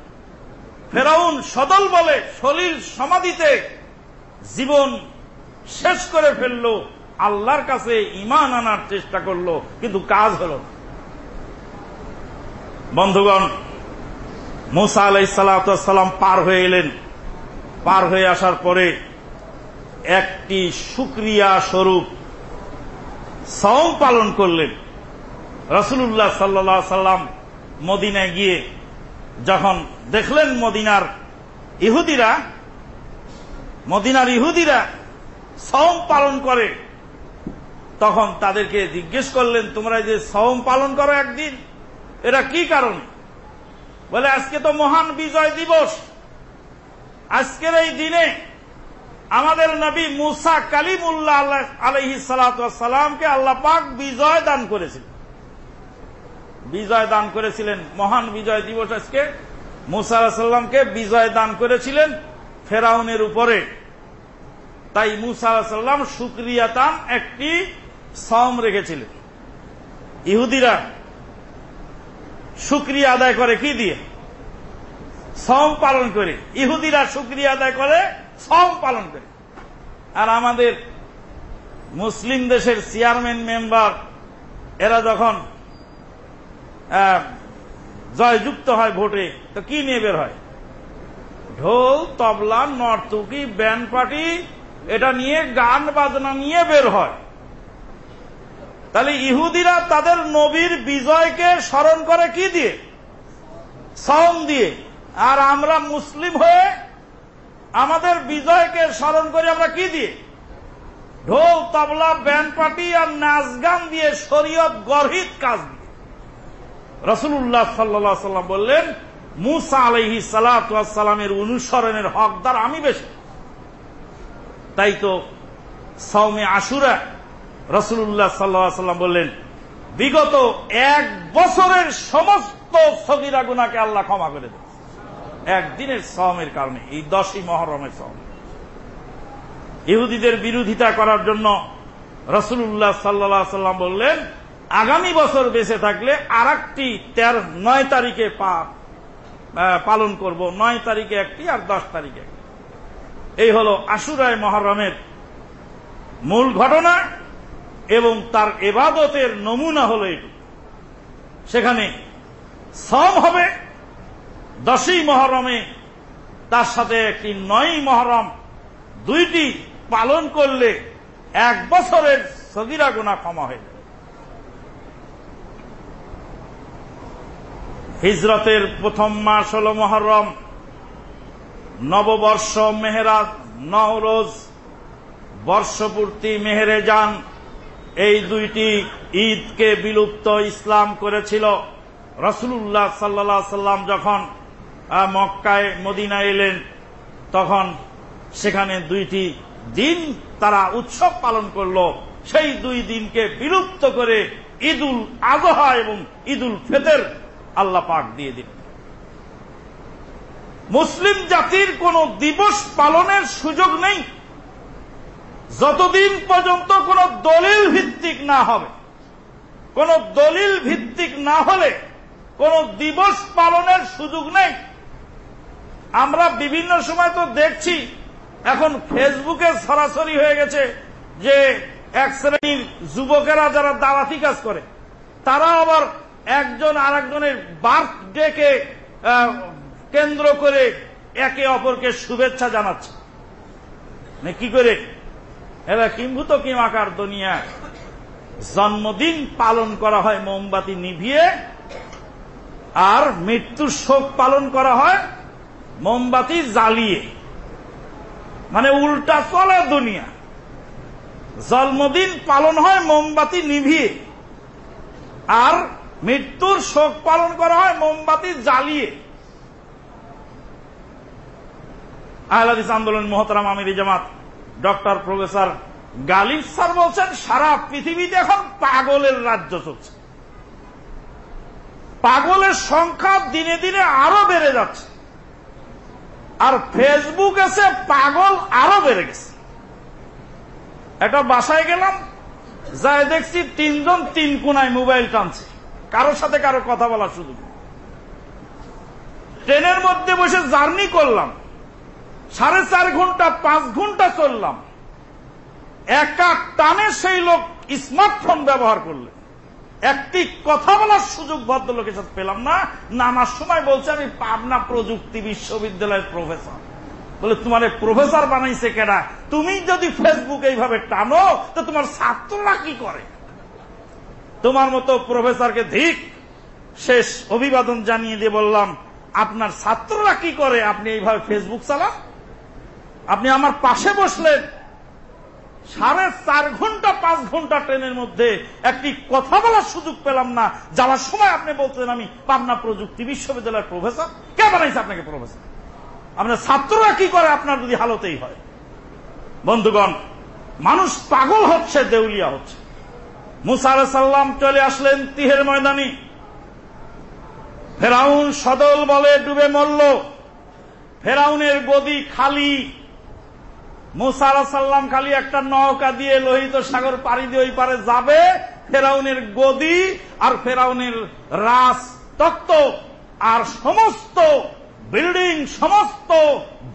ফেরাউন সদল বলে সলিল সমাধিতে জীবন শেষ করে ফেলল। আল্লাহর কাছে ইমান আনার চেষ্টা করল, কিন্তু কাজ হল। বন্ধুগণ, মুসা আলাই সালাম পার হয়ে এলেন পার হয়ে আসার পরে একটি সুক্রিয়া স্বরূপ সম পালন করলেন রসুল্লাহ সাল্লা সাল্লাম মদিনায় গিয়ে যখন দেখলেন মদিনার ইহুদিরা মদিনার ইহুদিরা সম পালন করে তখন তাদেরকে জিজ্ঞেস করলেন, তোমরা যে সম পালন করো একদিন, এটা কি কারণ? বলে, আজকে তো মহান বিজয় দিবস। আজকের এই দিনে আমাদের নবী মুসা কালিমুল্লাহ আলহি সালামকে আল্লাহ পাক বিজয় দান করেছিলেন। বিজয় দান করেছিলেন, মহান বিজয় দিবস আজকে। মুসা সাল্লামকে বিজয় দান করেছিলেন ফেরাউনের উপরে। তাই মুসা সাল্লাম সুক্রিয়াতান একটি সম রেখেছিলেন। ইহুদিরা সুক্রিয়া আদায় করে কি দিয়ে? সম পালন করে। ইহুদিরা সুক্রিয়া আদায় করে সম পালন করে। আর আমাদের মুসলিম দেশের চেয়ারম্যান মেম্বার, এরা যখন জয়যুক্ত হয় ভোটে, তো কি নিয়ে বের হয়? ঢোল, তবলা, নর্তুকি, ব্যান্ড পার্টি, এটা নিয়ে গান বাজনা নিয়ে বের হয়। তাহলে ইহুদিরা তাদের নবীর বিজয়কে স্মরণ করে কি দিয়ে? সম দিয়ে। আর আমরা মুসলিম হয়ে আমাদের বিজয়কে স্মরণ করি আমরা কি দিয়ে? ঢোল, তবলা, ব্যান্ড পার্টি আর নাচ গান দিয়ে, শরীয়ত গর্হিত কাজ দিয়ে। রসুল্লাহ সাল্লা সাল্লাম বললেন, মুসা আলহি সালামের অনুসরণের হকদার আমি বেশি। তাই তো সৌমে আশুরা রসুল্লাহ সাল্লা সাল্লাম বললেন, বিগত এক বছরের সমস্ত সগিরা গুনাকে আল্লাহ ক্ষমা করে দেন। একদিনের সমের কারণে, এই দশই মহরমের সম ইহুদিদের বিরোধিতা করার জন্য রসুল্লাহ সাল্লা সাল্লাম বললেন, আগামী বছর বেঁচে থাকলে আর একটি তেরো, নয় তারিখে পালন করব। নয় তারিখে একটি আর দশ তারিখে এই হল আশুরায় মহরমের মূল ঘটনা। এবং তার এবাদতের নমুনা হল এটু সেখানে সম হবে দশই মহরমে, তার সাথে একটি নয় মহরম, দুইটি পালন করলে এক বছরের সগিরা গুণা ক্ষমা হয়ে যাবে। হিজরতের প্রথম মাস হল মহরম, নববর্ষ মেহরাজ, নওরোজ, বর্ষপূর্তি মেহেরে যান এই দুইটি ঈদকে বিলুপ্ত ইসলাম করেছিল। রসুল্লাহ সাল্লা সাল্লাম যখন মক্কায় মদিনা এলেন, তখন সেখানে দুইটি দিন তারা উৎসব পালন করল। সেই দুই দিনকে বিলুপ্ত করে ঈদুল আজহা এবং ঈদুল ফেতের আল্লাহ পাক দিয়ে দিন মুসলিম জাতির কোন দিবস পালনের সুযোগ নেই। যতদিন পর্যন্ত কোন দলিল ভিত্তিক না হবে, কোন দলিল ভিত্তিক না হলে কোন দিবস পালনের সুযোগ নেই। আমরা বিভিন্ন সময় তো দেখছি, এখন ফেসবুকে সরাসরি হয়ে গেছে যে এক শ্রেণির যুবকেরা যারা দাওয়াতি কাজ করে, তারা আবার একজন আরেকজনের বার্থডেকে কেন্দ্র করে একে অপরকে শুভেচ্ছা জানাচ্ছে। মানে কি করে এরা কিম্ভূত কিম আকার দুনিয়া? জন্মদিন পালন করা হয় মোমবাতি নিভিয়ে, আর মৃত্যুর শোক পালন করা হয় মোমবাতি জ্বালিয়ে। মানে উল্টা চলে দুনিয়া। জন্মদিন পালন হয় মোমবাতি নিভিয়ে, আর মৃত্যুর শোক পালন করা হয় মোমবাতি জ্বালিয়ে। আহলাদিস আন্দোলন, মোহতারাম আমির জামাত ডক্টর প্রফেসর গালিব স্যার বলছেন, সারা পৃথিবীতে এখন পাগলের রাজ্য চলছে। পাগলের সংখ্যা দিনে দিনে আরও বেড়ে যাচ্ছে। আর ফেসবুক এসে পাগল আরও বেড়ে গেছে। একটা বাসায় গেলাম যাই দেখছি তিনজন তিন কোনায় মোবাইল টানছে। কারোর সাথে কারও কথা বলার শুধু ট্রেনের মধ্যে বসে জার্নি করলাম। সাড়ে চার ঘণ্টা, পাঁচ ঘণ্টা চললাম। একা টানে সেই লোক স্মার্টফোন ব্যবহার করলে। একটি কথা বলার সুযোগ ভদ্রলোকের সাথে পেলাম না। নানার সময় বলছে, আমি পাবনা প্রযুক্তি বিশ্ববিদ্যালয়ের প্রফেসর। বলে, তোমার প্রফেসর বানাইছে কেনা তুমি যদি ফেসবুক এইভাবে টানো, তো তোমার ছাত্ররা কি করে? তোমার মতো প্রফেসরকে ধিক, শেষ অভিবাদন জানিয়ে দিয়ে বললাম, আপনার ছাত্ররা কি করে? আপনি এইভাবে ফেসবুক চালান? আপনি আমার পাশে বসলেন। সাড়ে চার ঘণ্টা, পাঁচ ঘণ্টা ট্রেনের মধ্যে একটি কথা বলার সুযোগ পেলাম না। যাওয়ার সময় আপনি বলতেন, আমি পাবনা প্রযুক্তি বিশ্ববিদ্যালয়ের প্রফেসর। কে বানাইছে আপনাকে প্রফেসর? আপনার ছাত্ররা কি করে আপনার যদি হালতেই হয়? বন্ধুগণ, মানুষ পাগল হচ্ছে, দেউলিয়া হচ্ছে। মুসা সাল্লাম চলে আসলেন তিহের ময়দানি। ফেরাউন সদল বলে ডুবে মরল। ফেরাউনের গদি খালি। মুসা সাল্লাম খালি একটা নৌকা দিয়ে লোহিত সাগর পাড়ি দিয়ে ওই পারে যাবে, ফেরাউনের গদি আর ফেরাউনের রাস তত্ত্ব আর সমস্ত বিল্ডিং, সমস্ত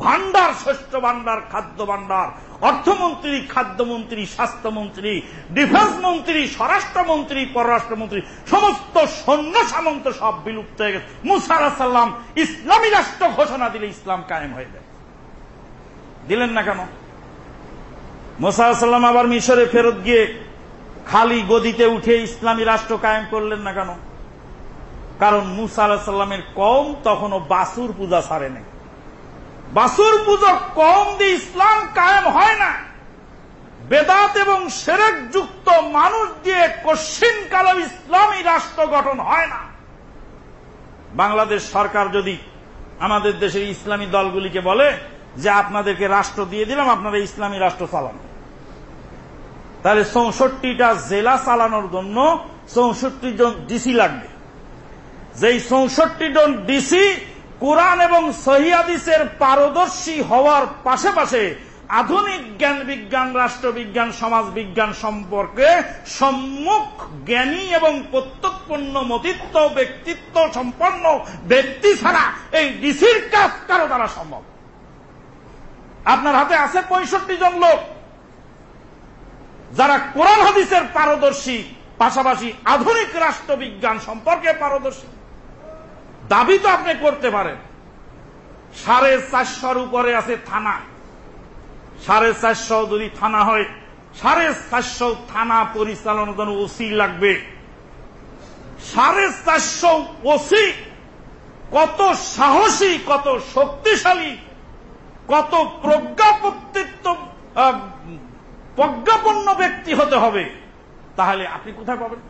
ভান্ডার শস্য ভান্ডার খাদ্য ভান্ডার অর্থমন্ত্রী, খাদ্যমন্ত্রী, স্বাস্থ্যমন্ত্রী, ডিফেন্স মন্ত্রী, স্বরাষ্ট্রমন্ত্রী, পররাষ্ট্রমন্ত্রী, সমস্ত সৈন্য সামন্ত সব বিলুপ্ত হয়ে গেছে। মুসার সাল্লাম ইসলামী রাষ্ট্র ঘোষণা দিলে ইসলাম কায়েম হয়ে যায়। দিলেন না কেন? মোসাল্লাম আবার মিশরে ফেরত গিয়ে খালি গদিতে উঠে ইসলামী রাষ্ট্র কায়েম করলেন না কেন? কারণ মুসা আলাহিসাল্লামের কম তখনও বাসুর পূজা ছাড়ে নেই। বাসুর পুজো কম দিয়ে ইসলাম কায়েম হয় না। বেদাত এবং সেরেক যুক্ত মানুষ দিয়ে কশিন কালো ইসলামী রাষ্ট্র গঠন হয় না। বাংলাদেশ সরকার যদি আমাদের দেশের ইসলামী দলগুলিকে বলে যে আপনাদেরকে রাষ্ট্র দিয়ে দিলাম, আপনারা ইসলামী রাষ্ট্র চালান। তাহলে চৌষট্টিটা জেলা চালানোর জন্য চৌষট্টি জন ডিসি লাগবে। যেই চৌষট্টি জন ডিসি কোরআন এবং সহিয়াদিসের পারদর্শী হওয়ার পাশাপাশি আধুনিক জ্ঞান বিজ্ঞান, রাষ্ট্রবিজ্ঞান সমাজ বিজ্ঞান সম্পর্কে সম্মুখ জ্ঞানী এবং প্রত্যুৎপন্ন মতিত্ব, ব্যক্তিত্ব সম্পন্ন ব্যক্তি ছাড়া এই ডিসির কাজ কারও দ্বারা সম্ভব। আপনার হাতে আছে পঁয়ষট্টি জন লোক। যারা কোরআন হাদিসের পারদর্শী, পাশাপাশি আধুনিক রাষ্ট্রবিজ্ঞান সম্পর্কে পারদর্শী, দাবি তো আপনি করতে পারেন। সাড়ে চারশোর উপরে আছে থানা। সাড়ে চারশো যদি থানা হয়, সাড়ে চারশো থানা পরিচালনার জন্য ওসি লাগবে। সাড়ে চারশো ওসি কত সাহসী, কত শক্তিশালী, কত প্রজ্ঞাপত্তিত্ব প্রজ্ঞাপন্ন ব্যক্তি হতে হবে। তাহলে আপনি কোথায় পাবেন?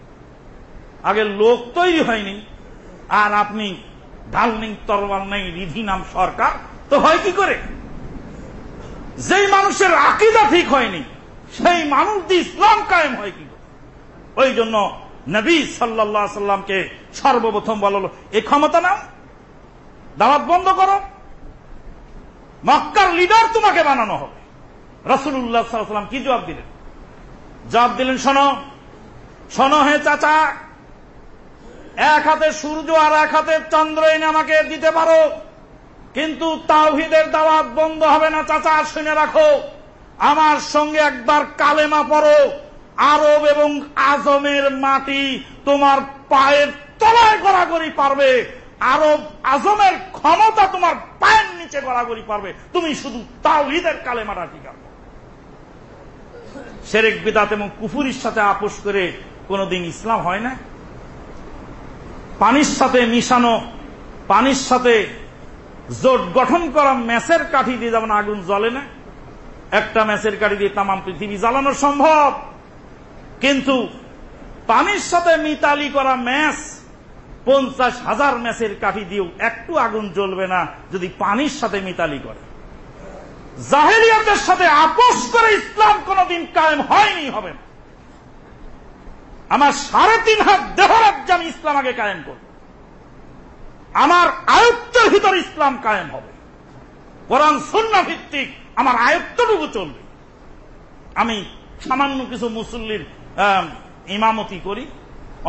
আগে লোক তৈরি হয়নি, আর আপনি ঢাল নেই নেই, রিধি নাম সরকার, তো হয় কি করে? যেই মানুষের আকিদা ঠিক হয়নি, সেই মানুষ দিয়ে ইসলাম কায়েম হয় কি করে? ওই জন্য নবী সাল্লাহ সাল্লামকে সর্বপ্রথম বলা এই ক্ষমতা নাও, দাওয়াত বন্ধ করো। মক্কার লিডার তোমাকে বানানো হবে। রসুল্লাহ সাল্লাম কি জবাব দিলেন? জবাব দিলেন, শোনো শোনো হে চাচা, এক হাতে সূর্য আর এক হাতে চন্দ্র এনে আমাকে দিতে পারো, কিন্তু তাওহিদের দাওয়াত বন্ধ হবে না চাচা, শুনে রাখো, আমার সঙ্গে একবার কালেমা পড়ো, আরব এবং আজমের মাটি তোমার পায়ের তলায় গড়াগড়ি পারবে, আরব আজমের ক্ষমতা তোমার পায়ের নিচে গড়াগড়ি পারবে, তুমি শুধু তাওহিদের কালেমাটা ঠিক সেরেক বিদাত এবং কুফুরির সাথে আপোষ করে কোনদিন ইসলাম হয় না। পানির সাথে মিশানো, পানির সাথে জোট গঠন করা ম্যাচের কাঠি দিয়ে যেমন আগুন জ্বলে না, একটা ম্যাচের কাঠি দিয়ে তামাম পৃথিবী জ্বালানো সম্ভব। কিন্তু পানির সাথে মিতালি করা ম্যাচ, পঞ্চাশ হাজার ম্যাচের কাঠি দিয়েও একটু আগুন জ্বলবে না যদি পানির সাথে মিতালি করে। জাহেরিয়াতের সাথে আপোষ করে ইসলাম কোনদিন কায়েম হয়নি, হবে আমার সাড়ে তিন হাত দেহরাজ্য আমি ইসলাম আগে কায়েম করব। আমার আয়ত্তের ভিতর ইসলাম কায়েম হবে। কোরআন শূন্য ভিত্তিক আমার আয়ত্তটুকু চলবে। আমি সামান্য কিছু মুসল্লির ইমামতি করি,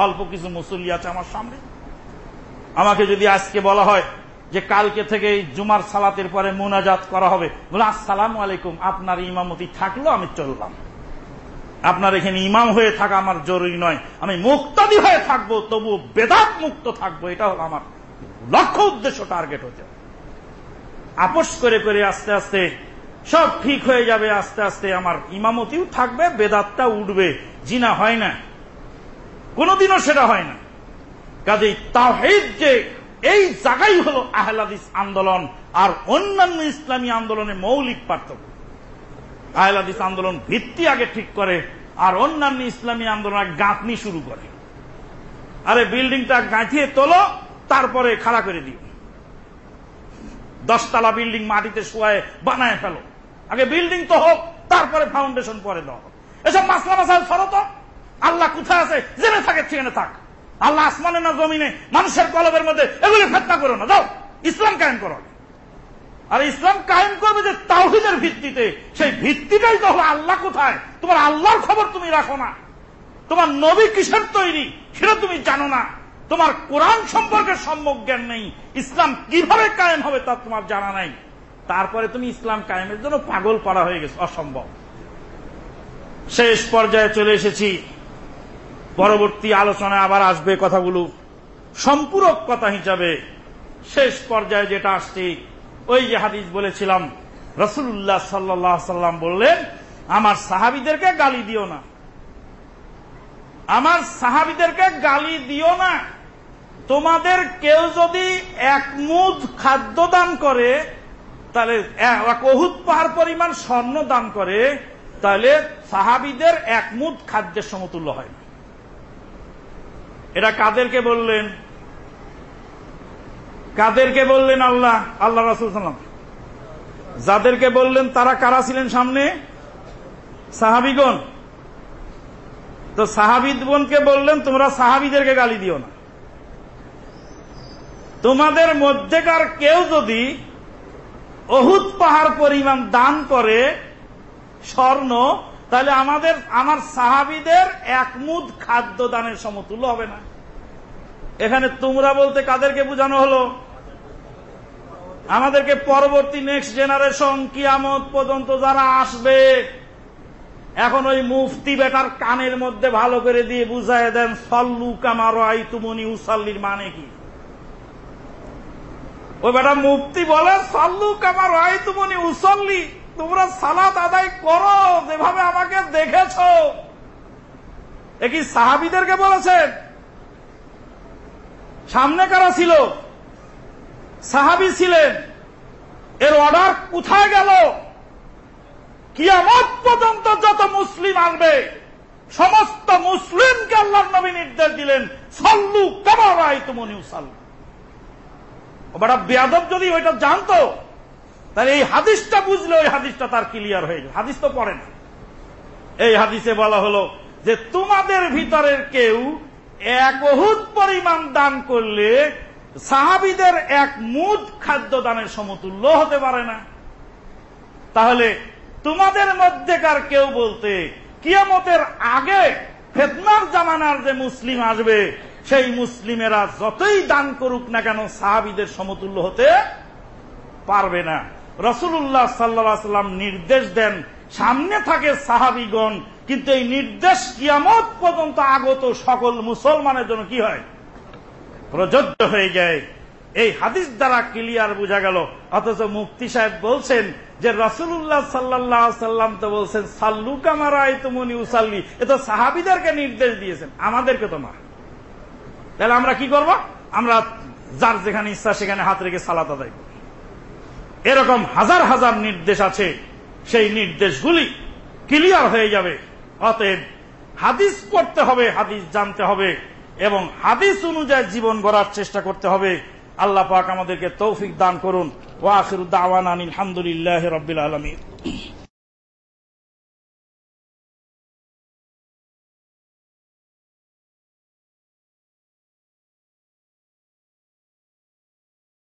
অল্প কিছু মুসল্লি আছে আমার সামনে। আমাকে যদি আজকে বলা হয় যে কালকে থেকে জুমার সালাতের পরে মোনাজাত করা হবে। বলে, আসসালাম আলাইকুম, আপনার ইমামতি থাকল, আমি চললাম। আপনার এখানে ইমাম হয়ে থাকা আমার জরুরি নয়। আমি মুক্তাদি হয়ে থাকব তবু বেদাত মুক্ত থাকব, এটা হলো আমার লক্ষ্য উদ্দেশ্য টার্গেট হবে। আপোষ করে করে আস্তে আস্তে সব ঠিক হয়ে যাবে, আস্তে আস্তে আমার ইমামতিও থাকবে বেদাতটা উঠবে। জিনা হয় না। কোনোদিনও সেটা হয় না। কাজেই তাহিদ যে এই জায়গাই হল আহলাদিস আন্দোলন আর অন্যান্য ইসলামী আন্দোলনের মৌলিক পার্থক্য। আহলাদিস আন্দোলন ভিত্তি আগে ঠিক করে আর অন্যান্য ইসলামী আন্দোলন গাঁথনি শুরু করে। আরে বিল্ডিংটা গাঁথিয়ে তোলো, তারপরে খাড়া করে দিও। দশতলা বিল্ডিং মাটিতে শোয়ায় বানায় ফেলো। আগে বিল্ডিং তো হোক, তারপরে ফাউন্ডেশন পরে দাও। এসব মাসলা মাসাল সরো তো। আল্লাহ কোথায় আছে? জেনে থাকে সেখানে থাক। আল্লাহ আসমানে না জমিনে, মানুষের কলবের মধ্যে, এগুলি ফেতনা করো না, যাও, ইসলাম কায়েম করো। আর ইসলাম কায়েম করবে যে তাওহিদের ভিত্তিতে, সেই ভিত্তিটাই তো হলো আল্লাহ কোথায়? তোমার আল্লাহর খবর তুমি রাখো না। তোমার নবী কিসের তৈরি, সেটা তুমি জানো না। তোমার কোরআন সম্পর্কে সম্যক জ্ঞান নেই। ইসলাম কীভাবে কায়েম হবে তা তোমার জানা নাই। তারপরে তুমি ইসলাম কায়েমের জন্য পাগল করা হয়ে গেছে, অসম্ভব। শেষ পর্যায়ে চলে এসেছি। পরবর্তী আলোচনায় আবার আসবে কথাগুলো। সম্পূরক কথা হিসাবে শেষ পর্যায়ে যেটা আসছে, ওই যে হাদিস বলেছিলাম রসুল্লাহ সাল্লাহ সাল্লাম বললেন, আমার সাহাবিদেরকে গালি দিও না। আমার সাহাবিদেরকে গালি দিও না। তোমাদের কেউ যদি এক মুদ খাদ্য দান করে, তাহলে এক অহুত পাহাড় পরিমাণ স্বর্ণ দান করে, তাহলে সাহাবিদের এক মুদ খাদ্যের সমতুল্য হয় না। এটা কাদেরকে বললেন? কাদেরকে বললেন আল্লাহ? আল্লাহ রাসুল সাল্লাম যাদেরকে বললেন, তারা কারা ছিলেন সামনে? সাহাবিগণ। তো সাহাবিদগণকে বললেন, তোমরা সাহাবিদেরকে গালি দিও না। তোমাদের মধ্যেকার কেউ যদি অহুত পাহাড় পরিমাণ দান করে স্বর্ণ তাহলে আমাদের, আমার সাহাবিদের একমুদ খাদ্য দানের সমতুল্য হবে না। এখানে তোমরা বলতে কাদেরকে বোঝানো হলো? আমাদেরকে পরবর্তী নেক্সট জেনারেশন কিয়ামত পর্যন্ত যারা আসবে, এখন ওই মুফতি বেটার কানের মধ্যে ভালো করে দিয়ে বুঝাই দেন, সল্লু কামার আই তুমনি উসাল্লির মানে কি? ওই বেটা মুফতি বলে, সল্লু কামার আই তুমনি উসল্লি। তোমরা সালাত আদায় করো, যেভাবে আমাকে দেখেছ। এ কি সাহাবিদেরকে বলেছেন? সামনে কারা ছিল? সাহাবি ছিলেন। এর অর্ডার কোথায় গেল? কিয়ামত পর্যন্ত যত মুসলিম আসবে, সমস্ত মুসলিমকে আল্লাহ নবী নির্দেশ দিলেন, সল্লু কেমন আই তুমনি সাল্লু বেয়াদব যদি ওইটা জানতো তাহলে এই হাদিসটা বুঝলে ওই হাদিসটা তার ক্লিয়ার হয়ে যাবে। হাদিস তো পড়ে না। এই হাদিসে বলা হলো যে তোমাদের ভিতরের কেউ এক অহুত পরিমাণ দান করলে সাহাবিদের এক মুদ খাদ্য দানের সমতুল্য হতে পারে না। তাহলে তোমাদের মধ্যেকার কেউ বলতে কিয়ামতের আগে ফেতনার জামানার যে মুসলিম আসবে, সেই মুসলিমেরা যতই দান করুক না কেন সাহাবিদের সমতুল্য হতে পারবে না। রসুল্লাহ সাল্লা সাল্লাম নির্দেশ দেন, সামনে থাকে সাহাবিগণ, কিন্তু এই নির্দেশ কিয়ামত পর্যন্ত আগত সকল মুসলমানের জন্য কি হয়? প্রযোজ্য হয়ে যায়। এই হাদিস দ্বারা ক্লিয়ার বোঝা গেল। অথচ মুফতি সাহেব বলছেন যে রসুল্লাহ সাল্লাহ সাল্লাম তো বলছেন, সাল্লু কামারাই তুমনি উসাল্লি। এ তো সাহাবিদেরকে নির্দেশ দিয়েছেন, আমাদেরকে তো না তাহলে আমরা কি করব? আমরা যার যেখানে ইচ্ছা সেখানে হাত রেখে সালাত আদায় করব। এরকম হাজার হাজার নির্দেশ আছে, সেই নির্দেশগুলি ক্লিয়ার হয়ে যাবে। অতএব হাদিস পড়তে হবে, হাদিস জানতে হবে এবং হাদিস অনুযায়ী জীবন গড়ার চেষ্টা করতে হবে। আল্লাহ পাক আমাদেরকে তৌফিক দান করুন। ওয়াখির দাওয়ান আলহামদুলিল্লাহ রবিল আলমী